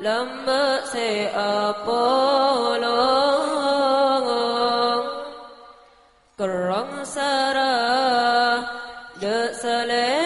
lama se apa longong kerong sara de selai